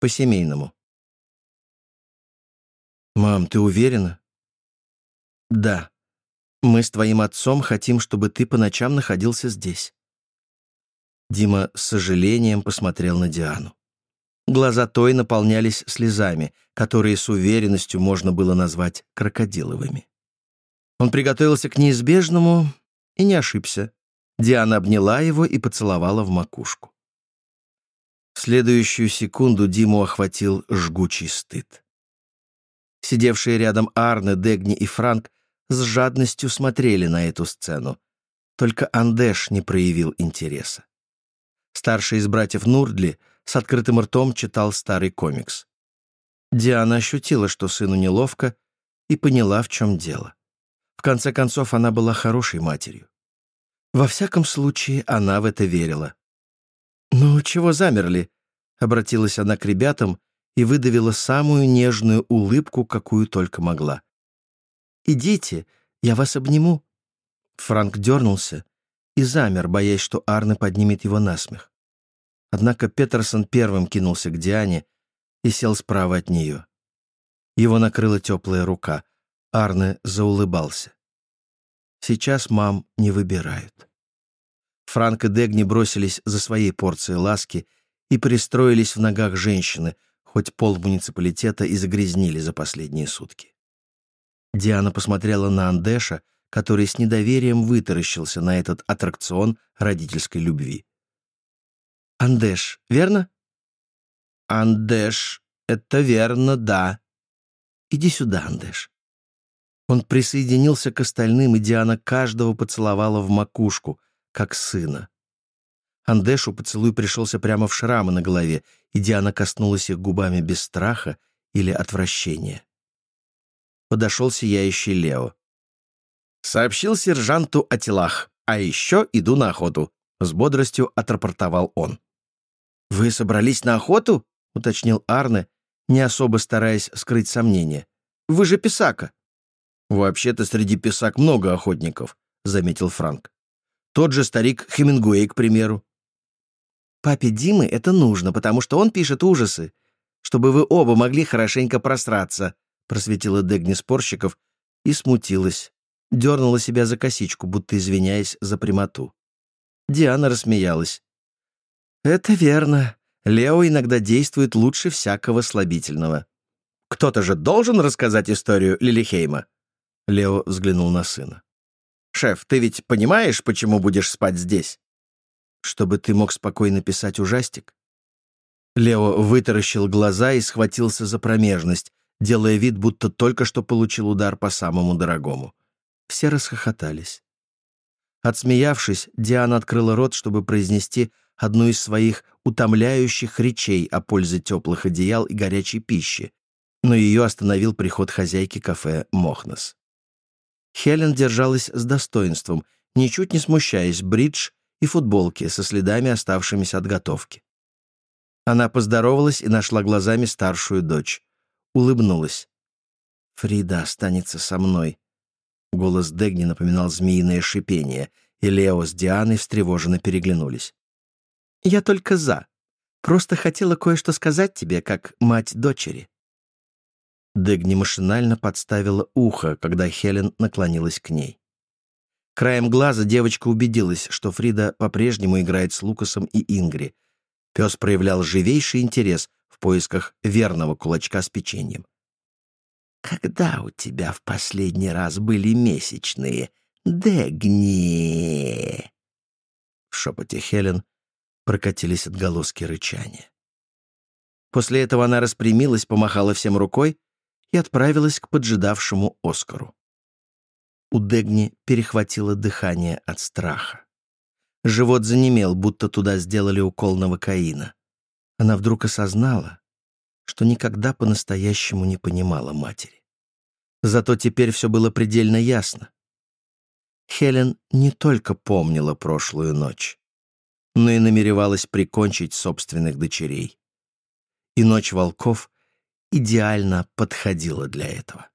По-семейному. «Мам, ты уверена?» «Да. Мы с твоим отцом хотим, чтобы ты по ночам находился здесь». Дима с сожалением посмотрел на Диану. Глаза той наполнялись слезами, которые с уверенностью можно было назвать крокодиловыми. Он приготовился к неизбежному и не ошибся. Диана обняла его и поцеловала в макушку. В следующую секунду Диму охватил жгучий стыд. Сидевшие рядом Арне, Дегни и Франк с жадностью смотрели на эту сцену. Только Андеш не проявил интереса. Старший из братьев Нурдли с открытым ртом читал старый комикс. Диана ощутила, что сыну неловко, и поняла, в чем дело. В конце концов, она была хорошей матерью. Во всяком случае, она в это верила. «Ну, чего замерли?» — обратилась она к ребятам и выдавила самую нежную улыбку, какую только могла. «Идите, я вас обниму». Франк дернулся и замер, боясь, что Арне поднимет его на смех. Однако Петерсон первым кинулся к Диане и сел справа от нее. Его накрыла теплая рука. Арне заулыбался. Сейчас мам не выбирают. Франк и Дегни бросились за своей порцией ласки и пристроились в ногах женщины, хоть пол муниципалитета и загрязнили за последние сутки. Диана посмотрела на Андеша, который с недоверием вытаращился на этот аттракцион родительской любви. «Андеш, верно?» «Андеш, это верно, да». «Иди сюда, Андеш». Он присоединился к остальным, и Диана каждого поцеловала в макушку, как сына. Андешу поцелуй пришелся прямо в шрамы на голове, и Диана коснулась их губами без страха или отвращения. Подошел сияющий Лео. «Сообщил сержанту о телах, а еще иду на охоту», — с бодростью отрапортовал он. «Вы собрались на охоту?» — уточнил Арне, не особо стараясь скрыть сомнения. «Вы же писака». «Вообще-то среди писак много охотников», — заметил Франк. «Тот же старик Хемингуэй, к примеру». «Папе Димы это нужно, потому что он пишет ужасы, чтобы вы оба могли хорошенько просраться», — просветила Дегни спорщиков и смутилась, дернула себя за косичку, будто извиняясь за прямоту. Диана рассмеялась. «Это верно. Лео иногда действует лучше всякого слабительного. Кто-то же должен рассказать историю Лилихейма?» Лео взглянул на сына. «Шеф, ты ведь понимаешь, почему будешь спать здесь?» «Чтобы ты мог спокойно писать ужастик?» Лео вытаращил глаза и схватился за промежность, делая вид, будто только что получил удар по самому дорогому. Все расхохотались. Отсмеявшись, Диана открыла рот, чтобы произнести одну из своих утомляющих речей о пользе теплых одеял и горячей пищи, но ее остановил приход хозяйки кафе «Мохнес». Хелен держалась с достоинством, ничуть не смущаясь бридж и футболки со следами, оставшимися от готовки. Она поздоровалась и нашла глазами старшую дочь. Улыбнулась. «Фрида останется со мной». Голос Дегни напоминал змеиное шипение, и Лео с Дианой встревоженно переглянулись. «Я только за. Просто хотела кое-что сказать тебе, как мать дочери». Дегни машинально подставила ухо, когда Хелен наклонилась к ней. Краем глаза девочка убедилась, что Фрида по-прежнему играет с Лукасом и Ингри. Пес проявлял живейший интерес в поисках верного кулачка с печеньем. «Когда у тебя в последний раз были месячные, Дегни?» В шепоте Хелен прокатились отголоски рычания. После этого она распрямилась, помахала всем рукой и отправилась к поджидавшему Оскару. У Дегни перехватило дыхание от страха. Живот занемел, будто туда сделали укол новокаина. Она вдруг осознала, что никогда по-настоящему не понимала матери. Зато теперь все было предельно ясно. Хелен не только помнила прошлую ночь, но и намеревалась прикончить собственных дочерей. И ночь волков идеально подходила для этого.